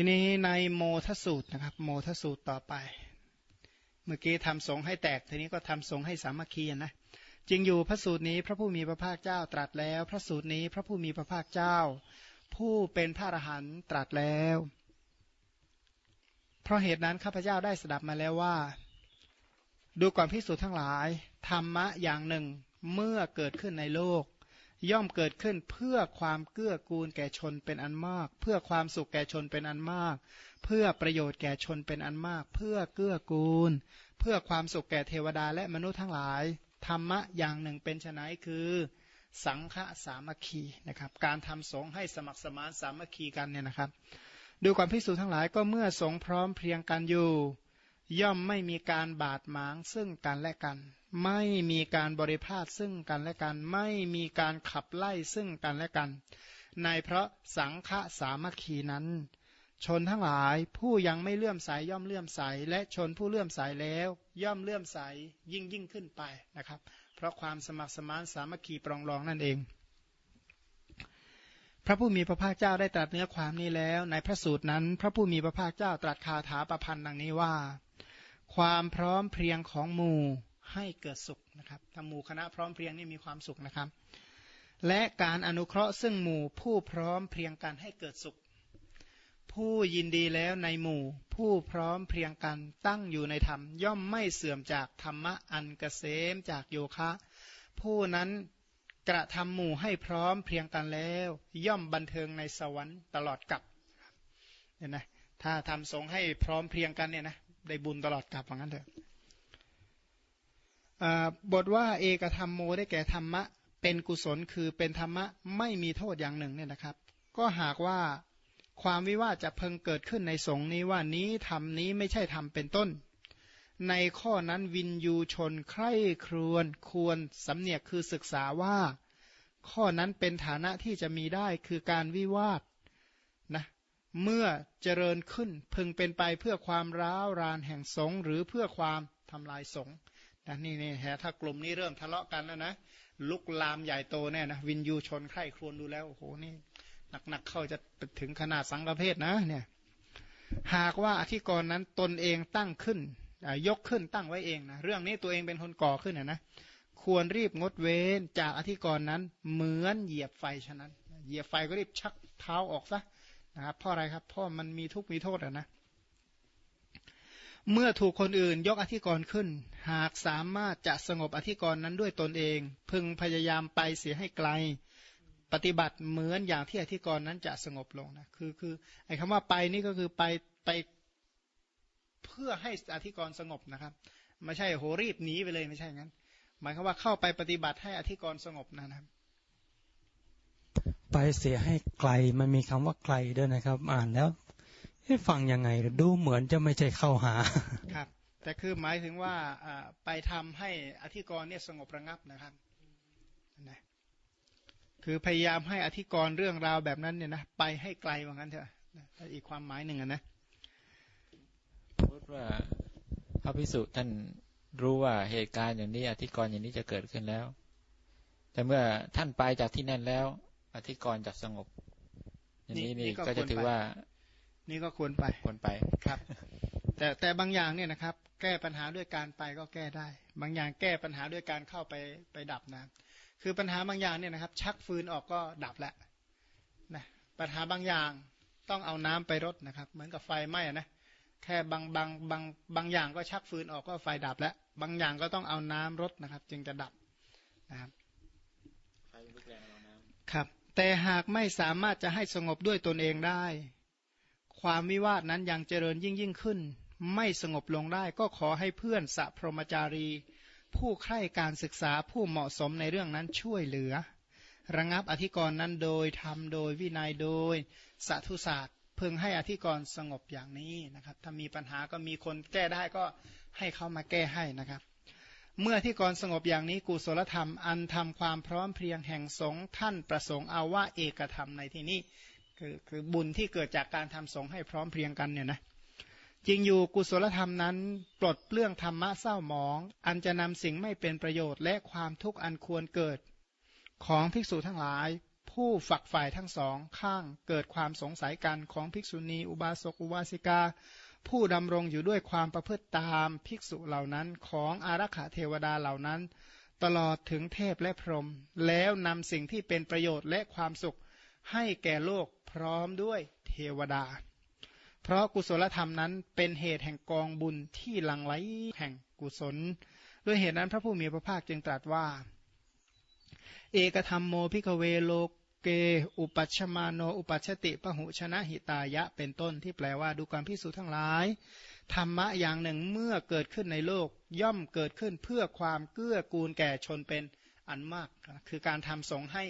ทีนี้ในโมทสูตรนะครับ โมทสูตรต่อไป เมื่อกี้ทำสงให้แตก ทีนี้ก็ทำสงให้สามัคคีนะจริงอยู่พระสูตรนี้พระผู้มีพระภาคเจ้าตรัสแล้ว พระสูตรนี้พระผู้มีพระภาคเจ้า ผู้เป็นพระอรหันต์ตรัสแล้ว เพราะเหตุนั้นข้าพเจ้าได้สดับมาแล้วว่า ดูก่อนพิสูจน์ทั้งหลายธรรมะอย่างหนึ่งเมื่อเกิดขึ้นในโลก ย่อมเกิดขึ้นเพื่อความเกื้อกูลแก่ชนเป็นอันมาก เพื่อความสุขแก่ชนเป็นอันมาก เพื่อประโยชน์แก่ชนเป็นอันมาก เพื่อเกื้อกูล เพื่อความสุขแก่เทวดาและมนุษย์ทั้งหลาย ธรรมะอย่างหนึ่งเป็นไฉนคือ สังฆสามัคคีนะครับ การทำสงให้สมัครสมานสามัคคีกันเนี่ยนะครับดูความพิสูจน์ทั้งหลายก็เมื่อสงพร้อมเพรียงกันอยู่ ย่อมไม่มีการบาดหมางซึ่งกันและกัน ไม่มีการบริพาทซึ่งกันและกัน ไม่มีการขับไล่ซึ่งกันและกัน ในเพราะสังฆสามัคคีนั้น ชนทั้งหลายผู้ยังไม่เลื่อมใสย่อมเลื่อมใส และชนผู้เลื่อมใสแล้ว ย่อมเลื่อมใสยิ่งยิ่งขึ้นไปนะครับ เพราะความสมัครสมานสามัคคีปรองรองนั่นเอง พระผู้มีพระภาคเจ้าได้ตรัสเนื้อความนี้แล้ว ในพระสูตรนั้น พระผู้มีพระภาคเจ้าตรัสคาถาประพันธ์ดังนี้ว่า ความพร้อมเพรียงของหมู่ ให้เกิดสุขนะครับถ้าหมู่คณะพร้อมเพรียงนี่มีความสุขนะครับ และการอนุเคราะห์ซึ่งหมู่ผู้พร้อมเพรียงกันให้เกิดสุข ผู้ยินดีแล้วในหมู่ ผู้พร้อมเพรียงกันตั้งอยู่ในธรรม ย่อมไม่เสื่อมจากธรรมะอันกเกษมจากโยคะ ผู้นั้นกระทำหมู่ให้พร้อมเพรียงกันแล้ว ย่อมบันเทิงในสวรรค์ตลอดกับเห็นไหมถ้าทำสงให้พร้อมเพรียงกันเนี่ยนะได้บุญตลอดกับว่างั้นเถอะ บทว่าเอกธรรมโมได้แก่ธรรมะ เป็นกุศลคือเป็นธรรมะไม่มีโทษอย่างหนึ่งเนี่ยนะครับ ก็หากว่าความวิวาจะเพิ่งเกิดขึ้นในสงนี้ว่านี้ทำนี้ไม่ใช่ทำเป็นต้น ในข้อนั้นวินยูชนใคร่ครวนควรสำเนียกคือศึกษาว่า ข้อนั้นเป็นฐานะที่จะมีได้คือการวิวาทนะเมื่อเจริญขึ้นพึงเป็นไปเพื่อความร้าวรานแห่งสงหรือเพื่อความทำลายสงนะนี่นี่แฮถ้ากลุ่มนี้เริ่มทะเลาะกันแล้วนะลุกลามใหญ่โตแน่นะวินยูชนใคร่ครวญดูแล้วโอ้โหนี่หนักๆเข้าจะถึงขนาดสังฆเพศนะเนี่ยหากว่าอธิกรณ์นั้นตนเองตั้งขึ้นยกขึ้นตั้งไว้เองนะเรื่องนี้ตัวเองเป็นคนก่อขึ้นนะนะควรรีบงดเว้นจากอธิกรณ์นั้นเหมือนเหยียบไฟฉะนั้น เหยียบไฟก็รีบชักเท้าออกซะนะครับเพราะอะไรครับเพราะมันมีทุกข์มีโทษอะนะ เมื่อถูกคนอื่นยกอธิกรณ์ขึ้น หากสามารถจะสงบอธิกรณ์นั้นด้วยตนเอง พึงพยายามไปเสียให้ไกล ปฏิบัติเหมือนอย่างที่อธิกรณ์นั้นจะสงบลงนะคือคือไอ้คำว่าไปนี่ก็คือไปไปเพื่อให้อธิกรณ์สงบนะครับ ไม่ใช่โหรีบหนีไปเลยไม่ใช่งั้น หมายความว่าเข้าไปปฏิบัติให้อธิกรณ์สงบนะครับ ไปเสียให้ไกลมันมีคำว่าไกลด้วยนะครับ อ่านแล้ว ฟังยังไงดูเหมือนจะไม่ใช่เข้าหาครับ แต่คือหมายถึงว่าไปทำให้อธิกรณ์เนี่ยสงบระงับนะครับนะคือพยายามให้อธิกรณ์เรื่องราวแบบนั้นเนี่ยนะไปให้ไกลว่างั้นเถอะอีกความหมายหนึ่งนะพูดว่าพระพิสุท่านรู้ว่าเหตุการณ์อย่างนี้ อธิกรณ์อย่างนี้จะเกิดขึ้นแล้ว แต่เมื่อท่านไปจากที่นั่นแล้ว อธิกรณ์จะสงบอย่างนี้นี่ก็จะถือว่า นี่ก็ควรไปควรไปครับ แต่แต่บางอย่างเนี่ยนะครับ แก้ปัญหาด้วยการไปก็แก้ได้ บางอย่างแก้ปัญหาด้วยการเข้าไปไปดับนะ คือปัญหาบางอย่างเนี่ยนะครับ ชักฟืนออกก็ดับแล้วนะปัญหาบางอย่างต้องเอาน้ำไปรดนะครับ เหมือนกับไฟไหม้นะแค่บางบางบางบางอย่างก็ชักฟืนออกก็ไฟดับแล้ว บางอย่างก็ต้องเอาน้ำรดนะครับ จึงจะดับนะครับไฟลุกแรงเอาน้ำครับ แต่หากไม่สามารถจะให้สงบด้วยตนเองได้ ความวิวาทนั้นยังเจริญยิ่งยิ่งขึ้น ไม่สงบลงได้ก็ขอให้เพื่อนสัพพรมจารี ผู้ใคร่การศึกษาผู้เหมาะสมในเรื่องนั้นช่วยเหลือ ระงับอธิกรณ์นั้นโดยทำโดยวินัยโดยสัตุศาสตร์เพิ่งให้อธิกรณ์สงบอย่างนี้นะครับ ถ้ามีปัญหาก็มีคนแก้ได้ก็ให้เขามาแก้ให้นะครับ เมื่อที่กรสงบอย่างนี้กุศลธรรม อันทำความพร้อมเพรียงแห่งสงฆ์ท่านประสงค์เอาว่าเอกธรรมในที่นี้ คือคือบุญที่เกิดจากการทำสงฆ์ให้พร้อมเพรียงกันเนี่ยนะจริงอยู่กุศลธรรมนั้น ปลดเปลื้องธรรมะเศร้าหมอง อันจะนำสิ่งไม่เป็นประโยชน์และความทุกข์อันควรเกิด ของภิกษุทั้งหลาย ผู้ฝักฝ่ายทั้งสองข้างเกิดความสงสัยกันของภิกษุณี อุบาสกอุบาสิกา ผู้ดำรงอยู่ด้วยความประพฤติตามภิกษุเหล่านั้นของอารักขาเทวดาเหล่านั้น ตลอดถึงเทพและพรหมแล้วนำสิ่งที่เป็นประโยชน์และความสุข ให้แก่โลกพร้อมด้วยเทวดา เพราะกุศลธรรมนั้นเป็นเหตุแห่งกองบุญที่หลั่งไหลแห่งกุศล ด้วยเหตุนั้นพระผู้มีพระภาคจึงตรัสว่า เอกธรรมโมพิกเวโลเก อุปัชมาโน อุปัชติปหุชนะหิตายะ เป็นต้นที่แปลว่าดูความพิสูจทั้งหลาย ธรรมะอย่างหนึ่งเมื่อเกิดขึ้นในโลกย่อมเกิดขึ้นเพื่อความเกื้อกูลแก่ชนเป็นอันมาก คือการทำสงให้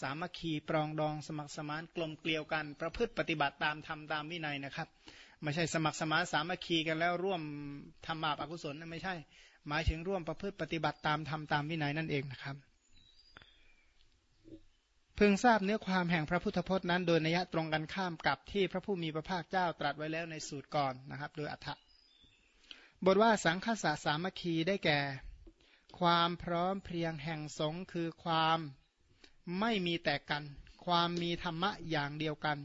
สามัคคีปรองดองสมัครสมานกลมเกลียวกันประพฤติปฏิบัติตามธรรมตามวินัยนะครับ ไม่ใช่สมัครสมานสามัคคีกันแล้วร่วมทำบาปอกุศลนั่นไม่ใช่ หมายถึงร่วมประพฤติปฏิบัติตามธรรมตามวินัยนั่นเองนะครับเพึงทราบเนื้อความแห่งพระพุทธพจน์นั้น โดยนัยตรงกันข้ามกับที่พระผู้มีพระภาคเจ้าตรัสไว้แล้วในสูตรก่อนนะครับ โดยอัฏฐบทว่าสังฆสาสามัคคีได้แก่ ความพร้อมเพรียงแห่งสงคือความ ไม่มีแตกกัน ความมีธรรมะอย่างเดียวกัน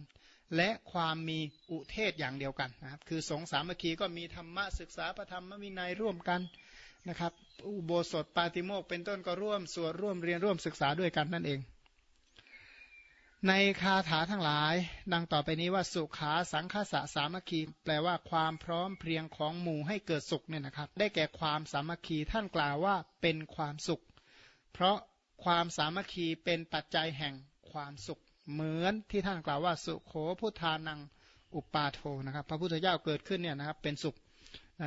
และความมีอุเทศอย่างเดียวกันนะครับ คือสงสามัคคีก็มีธรรมะศึกษาพระธรรมวินัยร่วมกันนะครับ อุโบสถปาติโมกเป็นต้นก็ร่วมสวดร่วมเรียนร่วมศึกษาด้วยกันนั่นเอง ในคาถาทั้งหลาย ดังต่อไปนี้ว่าสุขาสังคสะสามัคคี แปลว่าความพร้อมเพรียงของหมู่ให้เกิดสุขเนี่ยนะครับ ได้แก่ความสามัคคีท่านกล่าวว่าเป็นความสุข เพราะ ความสามัคคีเป็นปัจจัยแห่งความสุข เหมือนที่ท่านกล่าวว่าสุโขพุทธานังอุปาโทนะครับ พระพุทธเจ้าเกิดขึ้นเนี่ยนะครับเป็นสุข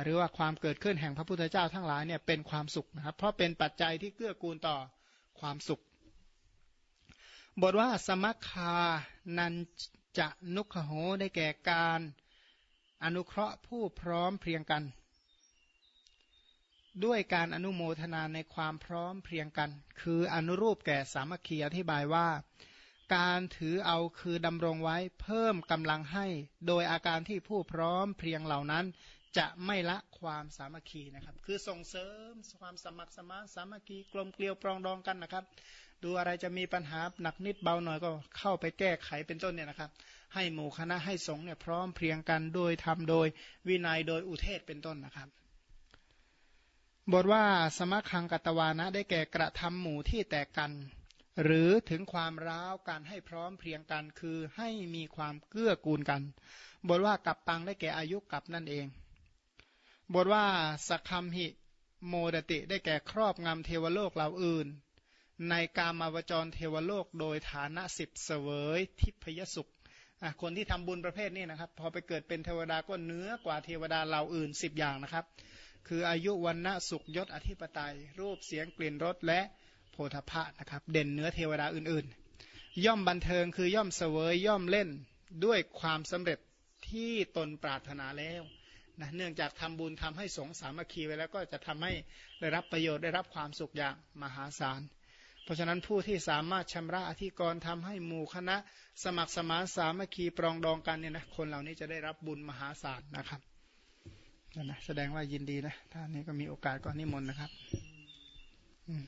หรือว่าความเกิดขึ้นแห่งพระพุทธเจ้าทั้งหลายเนี่ยเป็นความสุขนะครับ เพราะเป็นปัจจัยที่เกื้อกูลต่อความสุข บทว่าสมัคคานันจะนุขโหได้แก่การอนุเคราะห์ผู้พร้อมเพียงกัน ด้วยการอนุโมทนาในความพร้อมเพรียงกัน คืออนุรูปแก่สามัคคีอธิบายว่า การถือเอาคือดำรงไว้เพิ่มกำลังให้ โดยอาการที่ผู้พร้อมเพรียงเหล่านั้น จะไม่ละความสามัคคีนะครับ คือส่งเสริมความสมัครสมานสามัคคีกลมเกลียวปรองดองกันนะครับ ดูอะไรจะมีปัญหาหนักนิดเบาหน่อยก็เข้าไปแก้ไขเป็นต้นเนี่ยนะครับ ให้หมู่คณะให้สงฆ์เนี่ยพร้อมเพรียงกันโดยทำโดยวินัยโดยอุเทศเป็นต้นนะครับ บทว่าสมคังกัตวานะได้แก่กระทำหมู่ที่แตกกัน หรือถึงความร้าวการให้พร้อมเพรียงกันคือให้มีความเกื้อกูลกัน บทว่ากับตังได้แก่อายุกับนั่นเอง บทว่าสักคำหิโมดติได้แก่ครอบงำเทวโลกเหล่าอื่น ในกามาวจรเทวโลกโดยฐานะสิบเสวยทิพยสุขคนที่ทำบุญประเภทนี้นะครับ พอไปเกิดเป็นเทวดาก็เนื้อกว่าเทวดาเหล่าอื่นสิบอย่างนะครับ คืออายุวันณะสุขยศอธิปไตย รูปเสียงกลิ่นรสและโพธพะนะครับ เด่นเนื้อเทวดาอื่นๆ ย่อมบันเทิงคือย่อมเสวยย่อมเล่นด้วยความสำเร็จที่ตนปรารถนาแล้วนะเนื่องจากทำบุญทำให้สงสามัคคีไว้แล้วก็จะทำให้ได้รับประโยชน์ได้รับความสุขอย่างมหาศาล เพราะฉะนั้นผู้ที่สามารถชำระอธิกรณ์ทำให้หมู่คณะ สมัครสมานสามัคคีปรองดองกันเนี่ยนะคนเหล่านี้จะได้รับบุญมหาศาลนะครับ นะแสดงว่ายินดีนะท่านนี้ก็มีโอกาสก็นิมนต์นะครับ อืม